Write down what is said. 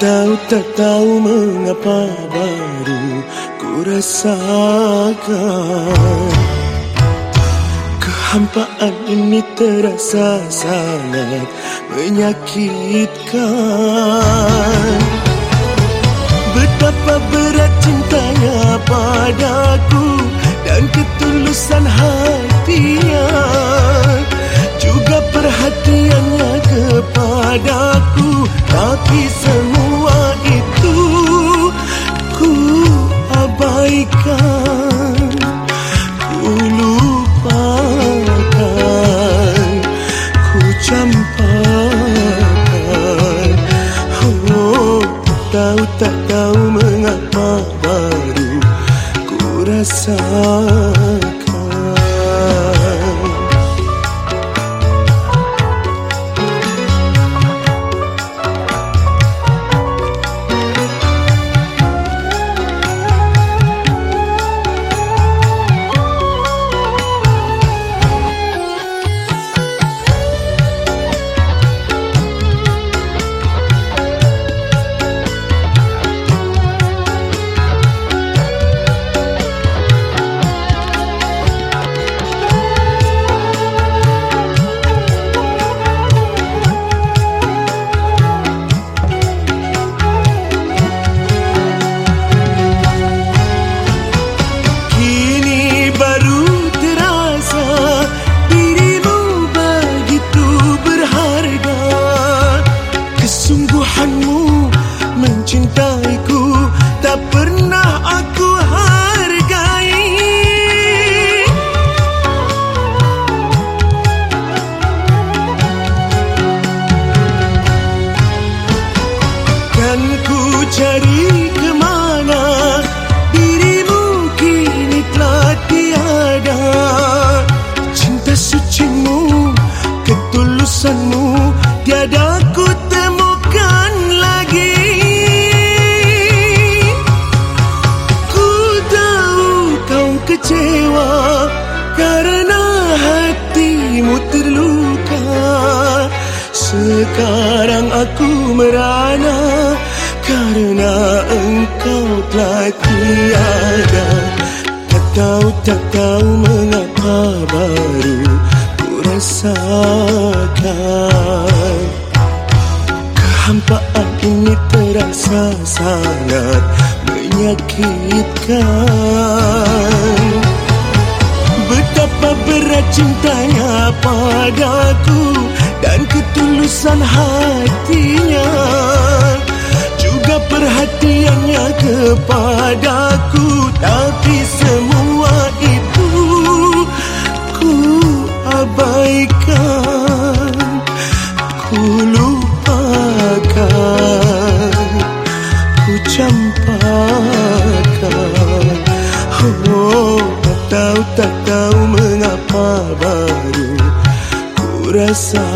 Tahu, tak tahu mengapa baru ku rasakan Kehampaan ini terasa sangat menyakitkan. Betapa berat cintanya padaku Dan ketulusan hatinya. Juga perhatiannya kepadaku Tapi semua Ku lupakan Ku campakkan. Oh, tak tahu mengapa baru ku rasakan mencintaiku tak pernah aku hargai. Kan ku cari kemana Dirimu kini telah tiada. Cinta sucimu, ketulusanmu Tiada ku Sekarang aku merana Karena engkau telah tiada. Tak tahu, tak tahu mengapa baru ku rasakan Kehampaan ini terasa sangat menyakitkan. Betapa berat cintanya padaku ketulusan hatinya Juga perhatiannya kepadaku. Tapi semua itu Ku abaikan Ku lupakan Ku campakkan. Oh, tak tahu, tak tahu mengapa baru रसा